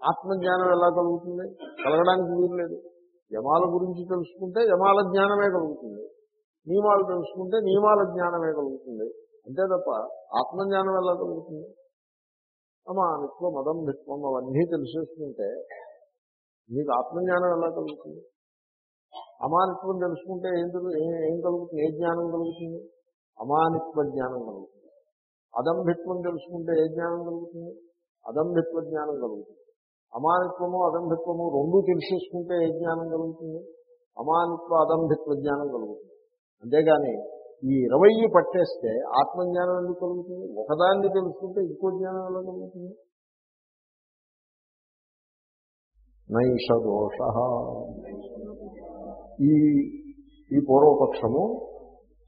ఆత్మజ్ఞానం ఎలా కలుగుతుంది? కలగడానికి వీల్లేదు. యమాల గురించి తెలుసుకుంటే యమాల జ్ఞానమే కలుగుతుంది. నియమాలు తెలుసుకుంటే నియమాల జ్ఞానమే కలుగుతుంది. అంతే తప్ప ఆత్మజ్ఞానం ఎలా కలుగుతుంది? అమానిత్వం మదం నిత్వం అవన్నీ తెలిసేసుకుంటే మీకు ఆత్మజ్ఞానం ఎలా కలుగుతుంది? అమానిత్వం తెలుసుకుంటే ఏం ఏ- ఏం కలుగుతుంది? ఏ జ్ఞానం కలుగుతుంది? అమానిత్వ జ్ఞానం కలుగుతుంది. అదంభిత్వం తెలుసుకుంటే ఏ జ్ఞానం కలుగుతుంది? అదంభిత్వ జ్ఞానం కలుగుతుంది. అమానిత్వము అదంభిత్వము రెండూ తెలిసేసుకుంటే ఏ జ్ఞానం కలుగుతుంది? అమానిత్వ అదంభిత్వ జ్ఞానం కలుగుతుంది. అంతేగాని ఈ ఇరవై పట్టేస్తే ఆత్మజ్ఞానం ఎందుకు కలుగుతుంది? ఒకదాన్ని తెలుసుకుంటే ఇంకో జ్ఞానం ఎలా కలుగుతుంది? నైష దోష. ఈ ఈ పూర్వపక్షము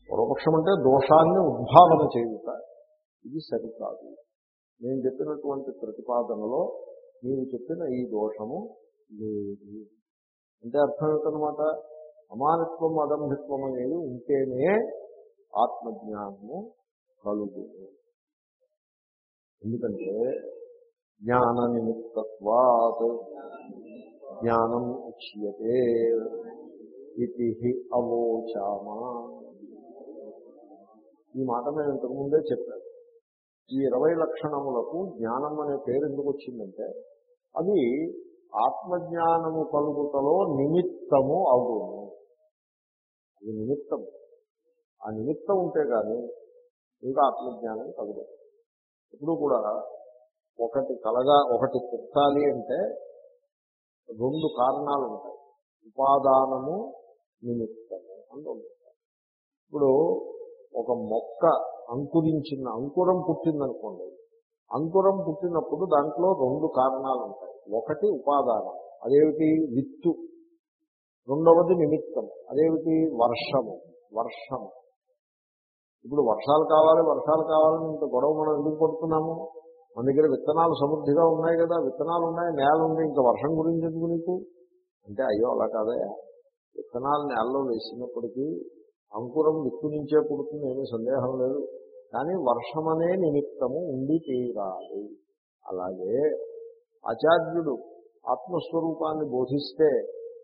పూర్వపక్షం అంటే దోషాన్ని ఉద్భావన చేయుట. ఇది సరికాదు. నేను చెప్పినటువంటి ప్రతిపాదనలో నేను చెప్పిన ఈ దోషము లేదు. అంటే అర్థం ఏంటనమాట అమానత్వం అదంభిత్వం అనేది ఉంటేనే ఆత్మజ్ఞానము కలుగు. ఎందుకంటే జ్ఞాన నిమిత్తత్వాత్ జ్ఞానం ఉచ్యతే ఇది హి అవోచామా. ఈ మాట నేను ఇంతకుముందే చెప్పాను. ఈ ఇరవై లక్షణములకు జ్ఞానం అనే పేరు ఎందుకు వచ్చిందంటే అది ఆత్మజ్ఞానము కలుగుతలో నిమిత్తము అవును. అది నిమిత్తం ఆ నిమిత్తం ఉంటే కానీ ఇంకా ఆత్మజ్ఞానం కలుగదు ఇప్పుడు కూడా ఒకటి కలగా ఒకటి పుట్టాలి అంటే రెండు కారణాలు ఉంటాయి. ఉపాదానము నిమిత్తము అని ఇప్పుడు ఒక మొక్క అంకురించిన అంకురం పుట్టిందనుకోండి అంకురం పుట్టినప్పుడు దాంట్లో రెండు కారణాలు ఉంటాయి. ఒకటి ఉపాదానం అదేమిటి? విత్తు. రెండవది నిమిత్తం అదేమిటి? వర్షము వర్షము. ఇప్పుడు వర్షాలు కావాలి వర్షాలు కావాలని ఇంత గొడవ మనం ఎందుకు పడుతున్నాము? మన దగ్గర విత్తనాలు సమృద్ధిగా ఉన్నాయి కదా విత్తనాలు ఉన్నాయి నేల ఉంది ఇంకా వర్షం గురించి ఎందుకు నీకు? అంటే అయ్యో అలా కాదయా విత్తనాలు నేలలో వేసినప్పటికీ అంకురం విత్తు నుంచే పుడుతుంది ఏమీ సందేహం లేదు. కానీ వర్షమనే నిమిత్తము ఉండి తీరాలి. అలాగే ఆచార్యుడు ఆత్మస్వరూపాన్ని బోధిస్తే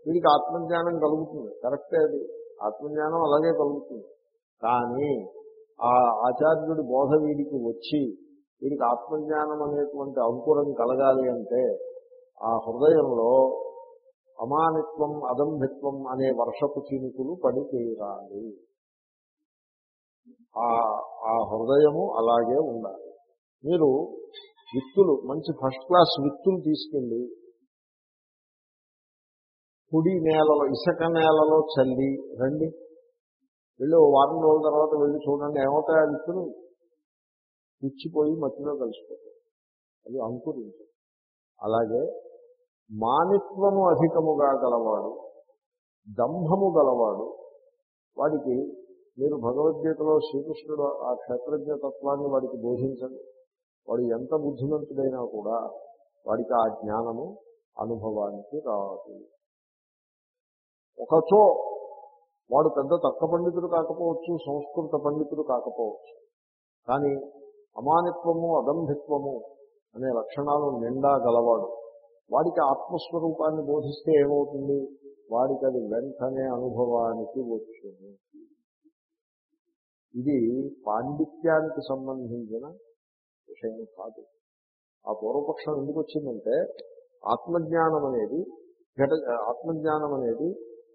వీడికి ఆత్మజ్ఞానం కలుగుతుంది. కరెక్టే అది. ఆత్మజ్ఞానం అలాగే కలుగుతుంది. కానీ ఆ ఆచార్యుడి బోధ వీడికి వచ్చి వీడికి ఆత్మజ్ఞానం అనేటువంటి అంకురం కలగాలి అంటే ఆ హృదయంలో అమానిత్వం అదంభిత్వం అనే వర్షపు చినుకులు పడి తీరాలి. ఆ ఆ హృదయము అలాగే ఉండాలి. మీరు విత్తులు మంచి ఫస్ట్ క్లాస్ విత్తులు తీసుకెళ్ళి పొడి నేలలో ఇసుక నేలలో చల్లి రండి. వెళ్ళి వారం రోజుల తర్వాత వెళ్ళి చూడండి ఏమవుతాయి ఆ విత్తులు పుచ్చిపోయి మట్టిలో కలిసిపోతాయి. అది అంకురించు అలాగే మానిత్వము అధికముగా గలవాడు దంభము గలవాడు వాడికి మీరు భగవద్గీతలో శ్రీకృష్ణుడు ఆ క్షేత్రజ్ఞ తత్వాన్ని వాడికి బోధించండి. వాడు ఎంత బుద్ధిమంతుడైనా కూడా వాడికి ఆ జ్ఞానము అనుభవానికి రాదు. ఒకచో వాడు పెద్ద తక్క పండితుడు కాకపోవచ్చు సంస్కృత పండితుడు కాకపోవచ్చు. కానీ అమానిత్వము అదంభిత్వము అనే లక్షణాలు నిండా గలవాడు. వాడికి ఆత్మస్వరూపాన్ని బోధిస్తే ఏమవుతుంది? వాడికి అది వెంటనే అనుభవానికి వచ్చింది ఇది పాండిత్యానికి సంబంధించిన విషయం కాదు. ఆ పూర్వపక్షం ఎందుకు వచ్చిందంటే ఆత్మజ్ఞానం అనేది ఘట ఆత్మజ్ఞానం అనేది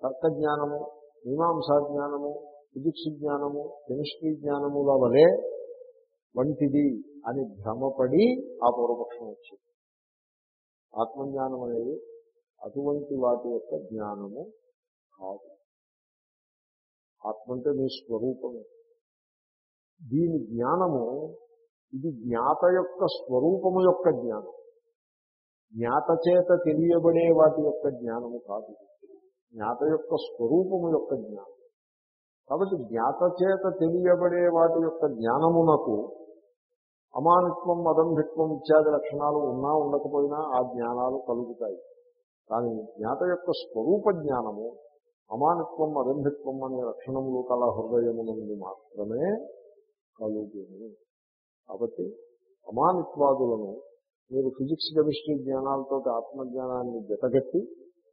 తర్కజ్ఞానము మీమాంసా జ్ఞానము ఫిజిక్స్ జ్ఞానము కెమిస్ట్రీ జ్ఞానముల వలె వంటిది అని భ్రమపడి ఆ పూర్వపక్షం వచ్చింది. ఆత్మజ్ఞానం అనేది అటువంటి వాటి యొక్క జ్ఞానము కాదు. ఆత్మ అంటే మీ స్వరూపము. దీని జ్ఞానము ఇది జ్ఞాత యొక్క స్వరూపము యొక్క జ్ఞానం. జ్ఞాత చేత తెలియబడే వాటి యొక్క జ్ఞానము కాదు జ్ఞాత యొక్క స్వరూపము యొక్క జ్ఞానం. కాబట్టి జ్ఞాత చేత తెలియబడే వాటి యొక్క జ్ఞానమునకు అమానిత్వం అదంభిత్వం ఇత్యాది లక్షణాలు ఉన్నా ఉండకపోయినా ఆ జ్ఞానాలు కలుగుతాయి. కానీ జ్ఞాత యొక్క స్వరూప జ్ఞానము అమానిత్వం అదంభిత్వం అనే లక్షణములు కల హృదయమునందు మాత్రమే కలుగుతుంది కాబట్టి అమానిత్వాదులను మీరు ఫిజిక్స్ కెమిస్ట్రీ జ్ఞానాలతో ఆత్మజ్ఞానాన్ని జతగట్టి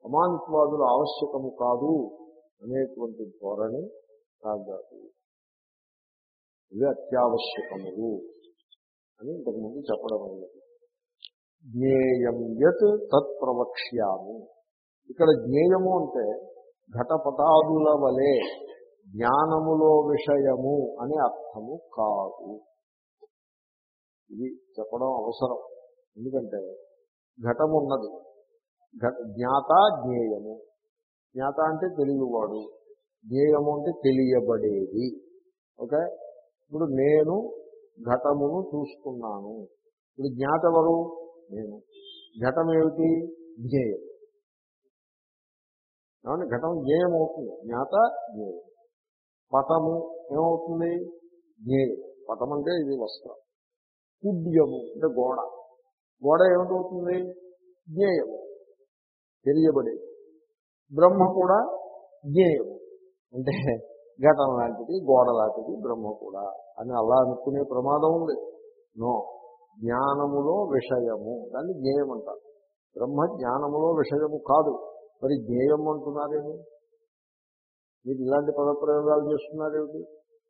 అమానిత్వాదులు ఆవశ్యకము కాదు అనేటువంటి ధోరణి కాదు ఇవి అత్యావశ్యకములు అని ఇంతకుముందు చెప్పడం అయింది. జ్ఞేయం యత్ తత్ ప్రవక్ష్యాము. ఇక్కడ జ్ఞేయము అంటే ఘటపటాదుల వలె జ్ఞానములో విషయము అనే అర్థము కాదు. ఇది చెప్పడం అవసరం. ఎందుకంటే ఘటం ఉన్నది జ్ఞాత జ్ఞేయము. జ్ఞాత అంటే తెలియవాడు జ్ఞేయము అంటే తెలియబడేది. ఓకే? ఇప్పుడు నేను ఘటమును చూస్తున్నాను. ఇప్పుడు జ్ఞాత ఎవరు? నేను. ఘటం ఏమిటి? జ్ఞేయం. కాబట్టి ఘటం జ్ఞేయం అవుతుంది. జ్ఞాత జ్ఞేయం. పటము ఏమవుతుంది? జ్ఞేయం. పటం అంటే ఇది వస్త్రం. కుడ్యము అంటే గోడ. గోడ ఏమిటవుతుంది? జ్ఞేయము. తెలియబడేది బ్రహ్మ కూడా జ్ఞేయం. అంటే ఘటన లాంటిది గోడ లాంటిది బ్రహ్మ కూడా అని అలా అనుకునే ప్రమాదం ఉంది. నో జ్ఞానములో విషయము. దాన్ని జ్ఞేయం అంటారు. బ్రహ్మ జ్ఞానములో విషయము కాదు. మరి జ్ఞేయం అంటున్నారేమి? మీరు ఇలాంటి పదప్రయోగాలు చేస్తున్నారేమిటి?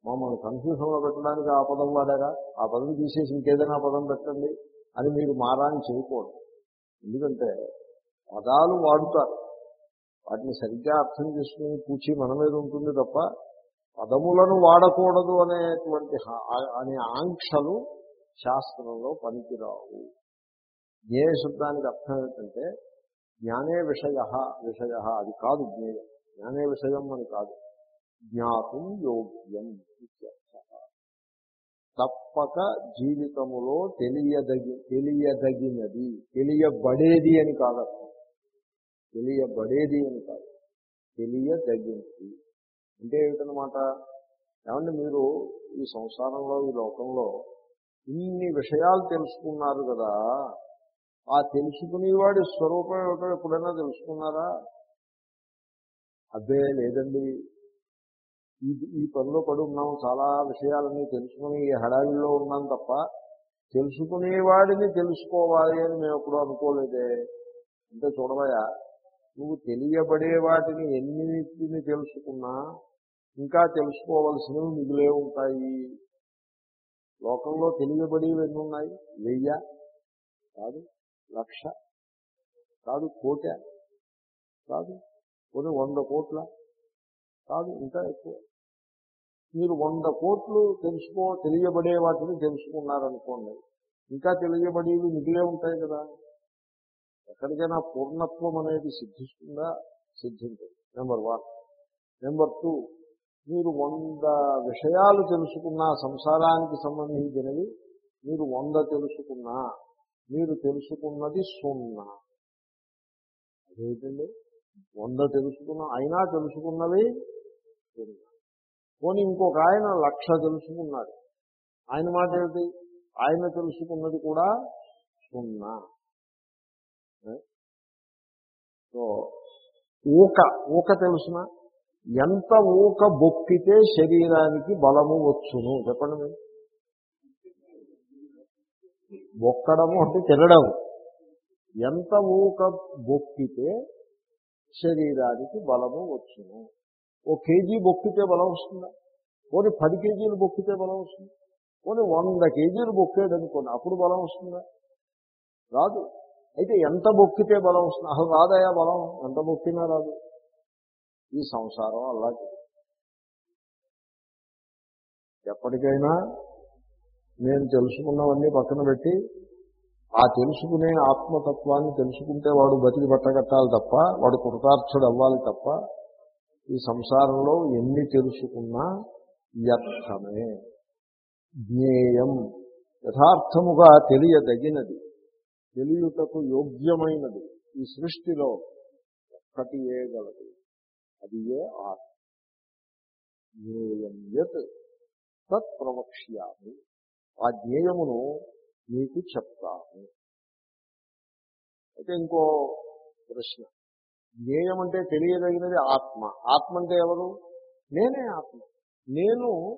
మమ్మల్ని కన్ఫ్యూజన్లో పెట్టడానికి ఆ పదం వాడారా? ఆ పదం తీసేసి ఇంకేదైనా పదం పెట్టండి అని మీరు మారాన్ని చేయకూడదు. ఎందుకంటే పదాలు వాడుతారు. వాటిని సరిగ్గా అర్థం చేసుకుని పూచి మన మీద ఉంటుంది తప్ప పదములను వాడకూడదు అనేటువంటి అనే ఆంక్షలు శాస్త్రంలో పనికిరావు. జ్ఞేయ శబ్దానికి అర్థం ఏంటంటే జ్ఞానే విషయ విషయ అది కాదు జ్ఞేయం. జ్ఞానే విషయం అని కాదు. జ్ఞాతం యోగ్యం తప్పక జీవితములో తెలియదగి తెలియదగినది తెలియబడేది అని కాదు అర్థం తెలియబడేది అని కాదు తెలియదగినది అంటే ఏమిటనమాట ఏమంటే మీరు ఈ సంసారంలో ఈ లోకంలో ఇన్ని విషయాలు తెలుసుకున్నారు కదా ఆ తెలుసుకునేవాడి స్వరూపం ఏమిటో ఎప్పుడైనా తెలుసుకున్నారా? అదే లేదండి. ఈ ఈ పనిలో పడి ఉన్నాం చాలా విషయాలని తెలుసుకుని ఈ హడావిల్లో ఉన్నాం తప్ప తెలుసుకునేవాడిని తెలుసుకోవాలి అని మేము ఎప్పుడూ అనుకోలేదే. అంటే చూడవయా నువ్వు తెలియబడే వాటిని ఎన్నిటిని తెలుసుకున్నా ఇంకా తెలుసుకోవలసినవి మిగిలే ఉంటాయి. లోకంలో తెలియబడేవి ఎన్ని ఉన్నాయి? వెయ్య? కాదు. లక్ష? కాదు. కోట కాదు. కొన్ని వంద కోట్ల? కాదు. ఇంకా ఎక్కువ? మీరు వంద కోట్లు తెలుసుకో తెలియబడే వాటిని తెలుసుకున్నారనుకోండి ఇంకా తెలియబడేవి మిగిలే ఉంటాయి కదా. ఎక్కడికైనా పూర్ణత్వం అనేది సిద్ధిస్తుందా? సిద్ధించదు. నెంబర్ వన్ నెంబర్ టూ మీరు వంద విషయాలు తెలుసుకున్నా సంసారానికి సంబంధించినవి మీరు వంద తెలుసుకున్నా మీరు తెలుసుకున్నది సున్నా. అదేంటండి? వంద తెలుసుకున్న అయినా తెలుసుకున్నవి సున్నా. పోనీ ఇంకొక ఆయన లక్ష తెలుసుకున్నాడు. ఆయన మాట ఏమిటి ఆయన తెలుసుకున్నది కూడా సున్నా. సో ఊక ఊక తెలుసిన? ఎంత ఊక బొక్కితే శరీరానికి బలము వచ్చును? చెప్పండి మీరు. బొక్కడము అంటే తినడం. ఎంత ఊక బొక్కితే శరీరానికి బలము వచ్చును? ఓ కేజీ బొక్కితే బలం వస్తుందా? పోనీ పది కేజీలు బొక్కితే బలం వస్తుంది. పోనీ వంద కేజీలు బొక్కేడు అనుకోండి అప్పుడు బలం వస్తుందా? రాదు. అయితే ఎంత బొక్కితే బలం వస్తుంది? అసలు రాదయా బలం ఎంత బొక్కినా రాదు. ఈ సంసారం అలాగే. ఎప్పటికైనా నేను తెలుసుకున్నవన్నీ పక్కన పెట్టి ఆ తెలుసుకునే ఆత్మతత్వాన్ని తెలుసుకుంటే వాడు బతికి పట్టగట్టాలి తప్ప వాడు కృతార్థుడు అవ్వాలి తప్ప ఈ సంసారంలో ఎన్ని తెలుసుకున్నా వ్యర్థమే. జ్ఞేయం యథార్థముగా తెలియదగినది. తెలియుటకు యోగ్యమైనది. ఈ సృష్టిలో ఒక్కటి ఏగలదు అది ఏ ఆత్మ? జ్ఞేయం యత్ తత్ ప్రవక్ష్యామి. ఆ జ్ఞేయమును మీకు చెప్తాను అయితే ఇంకో ప్రశ్న. జ్ఞేయం అంటే తెలియదగినది ఆత్మ. ఆత్మ అంటే ఎవరు? నేనే ఆత్మ. నేను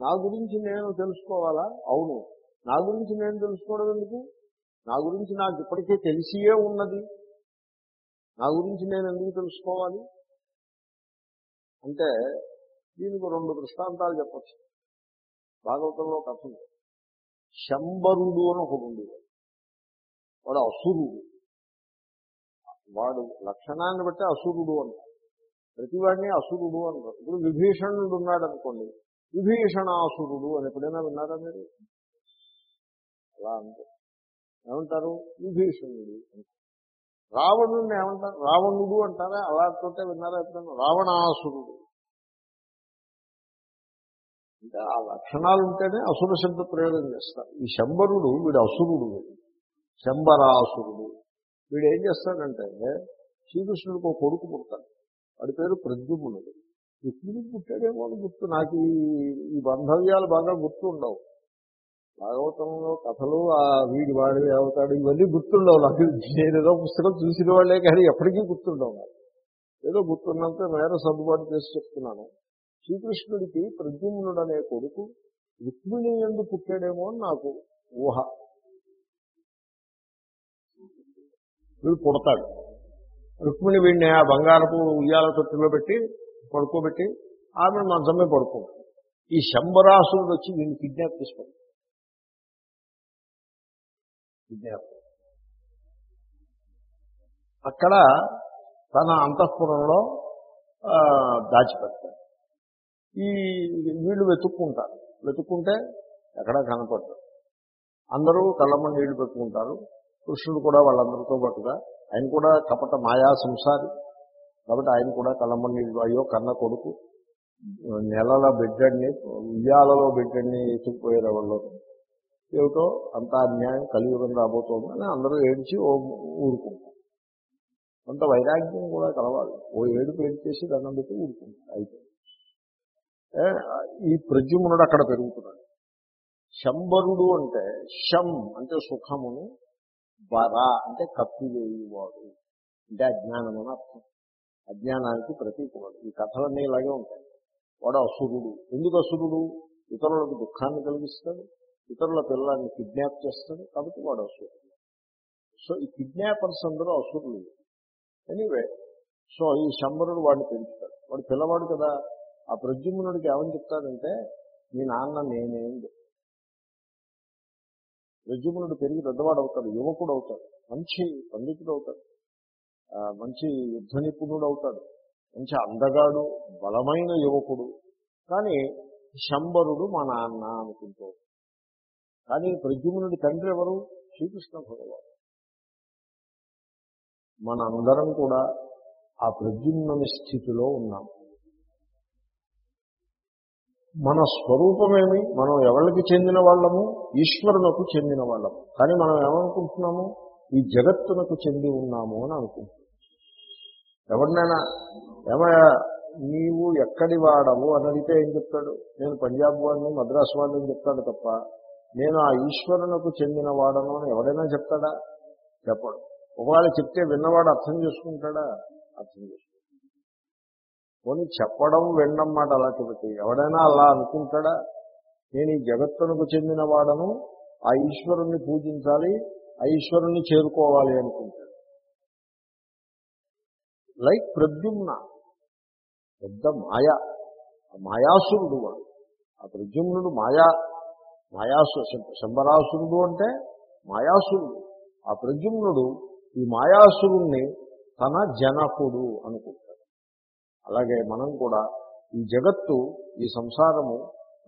నా గురించి నేను తెలుసుకోవాలా? అవును. నా గురించి నేను తెలుసుకోవడం ఎందుకు? నా గురించి నాకు ఇప్పటికే తెలిసియే ఉన్నది. నా గురించి నేను ఎందుకు తెలుసుకోవాలి? అంటే దీనికి రెండు దృష్టాంతాలు చెప్పచ్చు. భాగవతంలో కథ ఉంది. శంబరుడు అని ఒకడు ఉండేవాడు. వాడు అసురుడు. వాడు లక్షణాన్ని బట్టి అసురుడు అంటారు ప్రతివాడిని అసురుడు అంటారు. ఇప్పుడు విభీషణుడు ఉన్నాడు అనుకోండి. విభీషణాసురుడు అని ఎప్పుడైనా విన్నారా మీరు? అలా అంటారు. ఏమంటారు? విభీషణుడు రావణుడిని ఏమంటారు? రావణుడు అంటారా? అలా అంటుంటే విన్నారా ఎప్పుడైనా? రావణాసురుడు. అంటే ఆ లక్షణాలు ఉంటేనే అసుర శబ్ద ప్రయోగం చేస్తారు. ఈ శంబరుడు వీడు అసురుడు. వీడు శంబరాసురుడు. వీడు ఏం చేస్తాడంటే శ్రీకృష్ణుడికి ఒక కొడుకు పుడతాడు. వాడి పేరు ప్రద్యుమ్నుడు. ఎప్పుడు పుట్టాడేమో అని గుర్తు. నాకు ఈ- బంధవ్యాలు బాగా గుర్తుండవు. భాగవతంలో కథలు ఆ వీడి వాడు అవుతాడు ఇవన్నీ గుర్తుండవు నాకు. నేను ఏదో పుస్తకం చూసిన వాళ్ళే కానీ ఎప్పటికీ గుర్తుండవు నాకు. ఏదో గుర్తున్నంత మేర సర్దుబాటు చేసి చెప్తున్నాను. శ్రీకృష్ణుడికి ప్రద్యుమ్నుడు అనే కొడుకు రుక్మిణి ఎందు పుట్టాడేమో అని నాకు ఊహ. వీడు పుడతాడు. రుక్మిణి వీడిని ఆ బంగారపు ఉయ్యాల తొట్టులో పెట్టి పడుకోబెట్టి ఆమె మంచమే పడుకుంటాడు ఈ శంబరాసుడు వచ్చి వీడిని కిడ్నాప్ చేసుకోండి కిడ్నాప్ అక్కడ తన అంతఃపురంలో ఆ, దాచిపెడతాడు. ఈ వీళ్ళు వెతుక్కుంటారు. వెతుక్కుంటే ఎక్కడా కనపడతారు అందరూ కళ్ళమ్మ నీళ్ళు పెట్టుకుంటారు. కృష్ణుడు కూడా వాళ్ళందరితో పాటుగా ఆయన కూడా కపట మాయా సంసారి. కాబట్టి ఆయన కూడా కళ్ళమ్మ నీళ్ళు అయ్యో కన్న కొడుకు నెలల బిడ్డని ఉయ్యాలలో బిడ్డని ఎత్తుకుపోయారు వాళ్ళు ఏమిటో అంత అన్యాయం కలియుగం రాబోతోంది అని అందరూ ఏడ్చి ఓ ఊరుకుంటారు. కొంత వైరాగ్యం కూడా కలవాలి. ఓ ఏడుపు ఏడ్చేసి దండం పెట్టి ఊరుకుంటారు. అయితే ఈ ప్రద్యుమ్నుడు అక్కడ పెరుగుతున్నాడు. శంబరుడు అంటే శం అంటే సుఖమును వర అంటే కప్పివేయువాడు. అంటే అజ్ఞానం అని అర్థం. అజ్ఞానానికి ప్రతీకవాడు. ఈ కథలన్నీ ఇలాగే ఉంటాయి. వాడు అసురుడు. ఎందుకు అసురుడు? ఇతరులకు దుఃఖాన్ని కలిగిస్తాడు. ఇతరుల పిల్లల్ని కిడ్నాప్ చేస్తాడు కాబట్టి వాడు అసురుడు. సో ఈ కిడ్నాపర్స్ అందరూ అసురులు. ఎనీవే సో ఈ శంబరుడు వాడిని పెంచుతాడు. వాడు పిల్లవాడు కదా. ఆ ప్రద్యుమ్నుడికి ఏమని చెప్తాడంటే మీ నాన్న నేనేంది ప్రద్యుమ్నుడు పెరిగి పెద్దవాడు అవుతాడు యువకుడు అవుతాడు మంచి పండితుడు అవుతాడు మంచి యుద్ధ నిపుణుడు అవుతాడు మంచి అందగాడు బలమైన యువకుడు. కానీ శంబరుడు మా నాన్న అనుకుంటూ కానీ ప్రద్యుమ్నుడి తండ్రి ఎవరు? శ్రీకృష్ణ భగవాన్. మనందరం కూడా ఆ ప్రద్యుమ్నని స్థితిలో ఉన్నాం. మన స్వరూపమేమి? మనం ఎవరికి చెందిన వాళ్ళము? ఈశ్వరునకు చెందిన వాళ్ళము. కానీ మనం ఏమనుకుంటున్నాము? ఈ జగత్తునకు చెంది ఉన్నాము అని అనుకుంటున్నాం. ఎవరినైనా ఏమయ్యా నీవు ఎక్కడి వాడవు? అని అడిగితే ఏం చెప్తాడు? నేను పంజాబ్ వాడిని మద్రాసు వాడిని చెప్తాడు తప్ప నేను ఆ ఈశ్వరునకు చెందిన వాడను అని ఎవడైనా చెప్తాడా? చెప్పడు. ఒకవేళ చెప్తే విన్నవాడు అర్థం చేసుకుంటాడా? అర్థం చేసుకుంటాడు. పోనీ చెప్పడం వినడం మాట అలా చెబితే ఎవడైనా అలా అనుకుంటాడా? నేను ఈ జగత్తునకు చెందిన వాడను ఆ ఈశ్వరుణ్ణి పూజించాలి ఆ ఈశ్వరుణ్ణి చేరుకోవాలి అనుకుంటాడు. లైక్ ప్రద్యుమ్న. పెద్ద మాయ. మాయాసురుడు వాడు. ఆ ప్రద్యుమ్నుడు మాయా. మాయాసు శంబరాసురుడు అంటే మాయాసురుడు. ఆ ప్రజుమ్నుడు ఈ మాయాసురుణ్ణి తన జనకుడు అనుకుంటాడు. అలాగే మనం కూడా ఈ జగత్తు ఈ సంసారము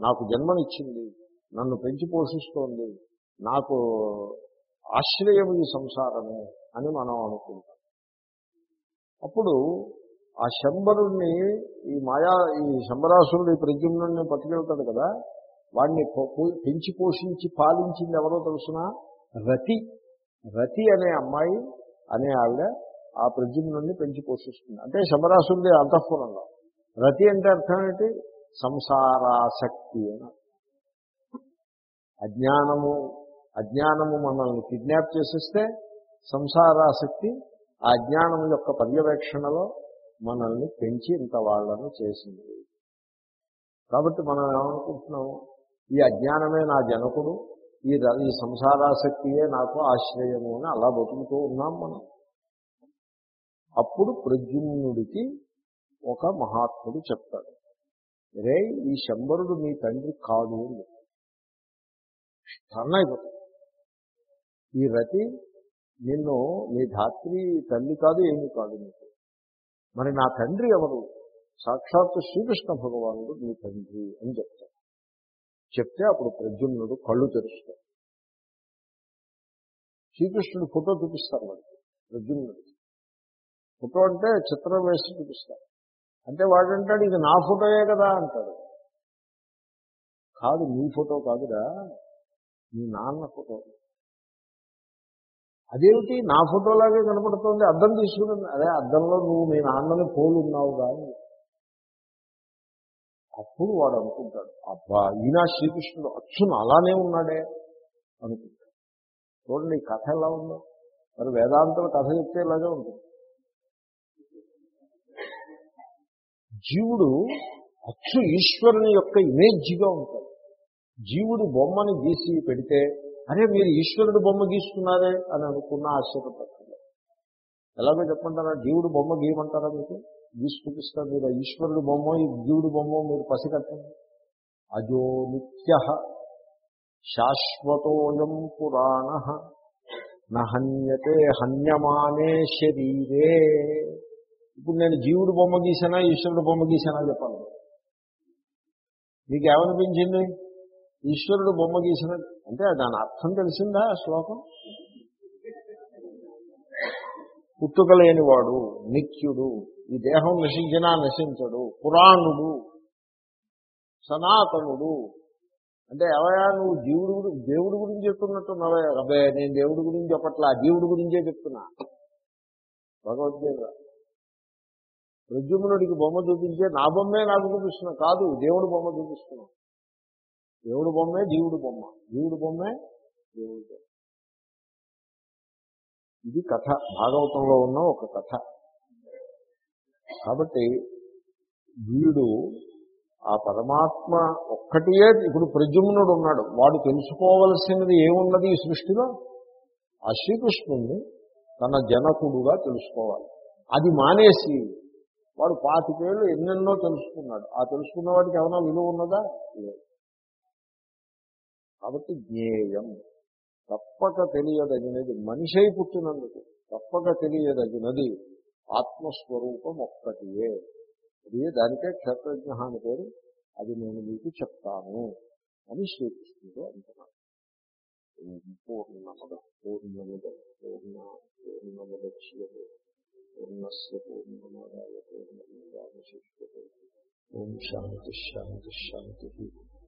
నాకు జన్మనిచ్చింది నన్ను పెంచి పోషిస్తోంది నాకు ఆశ్రయం ఈ సంసారము అని మనం అనుకుంటాం. అప్పుడు ఆ శంబరుణ్ణి ఈ మాయా ఈ శంబరాసురుడు ఈ ప్రజుమ్నుడిని పట్టుకెళ్తాడు కదా వాడిని పెంచి పోషించి పాలించింది ఎవరో తెలుసునా? రతి. రతి అనే అమ్మాయి అనే ఆవిడ ఆ ప్రద్యుమ్నుడిని పెంచి పోషిస్తుంది. అంటే శంబరాసురుడి అంతఃపురంలో. రతి అంటే అర్థం ఏంటి? సంసారాసక్తి అని. అజ్ఞానము అజ్ఞానము మనల్ని కిడ్నాప్ చేసేస్తే సంసారాసక్తి ఆ అజ్ఞానం యొక్క పర్యవేక్షణలో మనల్ని పెంచి ఇంత వాళ్ళను చేసింది. కాబట్టి మనం ఏమనుకుంటున్నాము? ఈ అజ్ఞానమే నా జనకుడు ఈ ర- ఈ సంసారాసక్తియే నాకు ఆశ్రయము అని అలా బతుకుతూ ఉన్నాం మనం. అప్పుడు ప్రద్యుమ్నుడికి ఒక మహాత్ముడు చెప్తాడు రే ఈ శంబరుడు మీ తండ్రి కాదు అని చెప్తాడు. స్టన్ ఈ రతి నిన్ను నీ ధాత్రి తల్లి కాదు ఏమీ కాదు నీకు. మరి నా తండ్రి ఎవరు? సాక్షాత్తు శ్రీకృష్ణ భగవానుడు నీ తండ్రి అని చెప్తాడు. చెప్తే అప్పుడు ప్రద్యుమ్నుడు కళ్ళు తెరుస్తాడు. శ్రీకృష్ణుడు ఫోటో చూపిస్తారు వాడికి ప్రద్యుమ్నుడికి ఫోటో అంటే చిత్రం వేసి చూపిస్తారు అంటే వాడంటాడు ఇది నా ఫోటోయే కదా అంటాడు. కాదు నీ ఫోటో కాదురా నీ నాన్న ఫోటో. అదేమిటి? నా ఫోటోలాగే కనపడుతోంది అద్దం తీసుకుని అదే అద్దంలో నువ్వు మీ నాన్నని పోలున్నావు కానీ అప్పుడు వాడు అనుకుంటాడు అబ్బా ఈయన శ్రీకృష్ణుడు అచ్చును అలానే ఉన్నాడే అనుకుంటాడు. చూడండి ఈ కథ ఎలా ఉందో. మరి వేదాంతుల కథ చెప్తే ఇలాగే ఉంటుంది. జీవుడు అచ్చు ఈశ్వరుని యొక్క ఇమేజ్గా ఉంటాడు. జీవుడి బొమ్మని గీసి పెడితే అరే మీరు ఈశ్వరుడు బొమ్మ గీస్తున్నారే అని అనుకున్న ఆశ్చర్యపడుతుంది ఎలాగో చెప్పంటారా జీవుడు బొమ్మ గీయమంటారా మీకు? గీసి చూపిస్తారు మీరు ఆ ఈశ్వరుడు బొమ్మ ఈ జీవుడు బొమ్మ మీరు పసిగట్టండి. అజో నిత్య శాశ్వతోయం పురాణ నహన్యతే హన్యమానే శరీరే. ఇప్పుడు నేను జీవుడు బొమ్మ గీసానా ఈశ్వరుడు బొమ్మ గీసానా చెప్పాలి. మీకు ఏమనిపించింది? ఈశ్వరుడు బొమ్మ గీసిన అంటే దాని అర్థం తెలిసిందా శ్లోకం? పుట్టుకలేనివాడు నిత్యుడు ఈ దేహం నశించినా నశించడు. పురాణుడు సనాతనుడు. అంటే ఎవయా నువ్వు జీవుడు దేవుడి గురించి చెప్తున్నట్టున్నావే అబ్బే నేను దేవుడి గురించి చెప్పట్లా జీవుడి గురించే చెప్తున్నా. భగవద్గీత. ప్రజుమ్నుడికి బొమ్మ చూపించే నా బొమ్మే నాకు చూపిస్తున్నా. కాదు దేవుడు బొమ్మ చూపిస్తున్నా. దేవుడు బొమ్మే జీవుడు బొమ్మ. జీవుడు బొమ్మే దేవుడు బొమ్మ. ఇది కథ. భాగవతంలో ఉన్న ఒక కథ. కాబట్టి వీడు ఆ పరమాత్మ ఒక్కటియే ఇప్పుడు ప్రజుమ్నుడు ఉన్నాడు. వాడు తెలుసుకోవలసినది ఏమున్నది ఈ సృష్టిలో? ఆ శ్రీకృష్ణుణ్ణి తన జనకుడుగా తెలుసుకోవాలి. అది మానేసి వాడు పాతికేళ్ళు ఎన్నెన్నో తెలుసుకున్నాడు. ఆ తెలుసుకున్న వాడికి ఏమైనా విలువ ఉన్నదా? లేదు. కాబట్టి జ్ఞేయం. తప్పక తెలియదగినది. మనిషి పుట్టినందుకు తప్పక తెలియదగినది ఆత్మస్వరూపం ఒక్కటియే. అది దానికే క్షేత్రజ్ఞ అని పేరు. అది నేను మీకు చెప్తాను అని శ్రీకృష్ణుడు అంటున్నాడు. పూర్ణమద పూర్ణముద పూర్ణ పూర్ణముద్యతే పూర్ణస్ పూర్ణమాదాయ పూర్ణమేవాశిష్యతే ఓం శాంతి శాంతి శాంతి.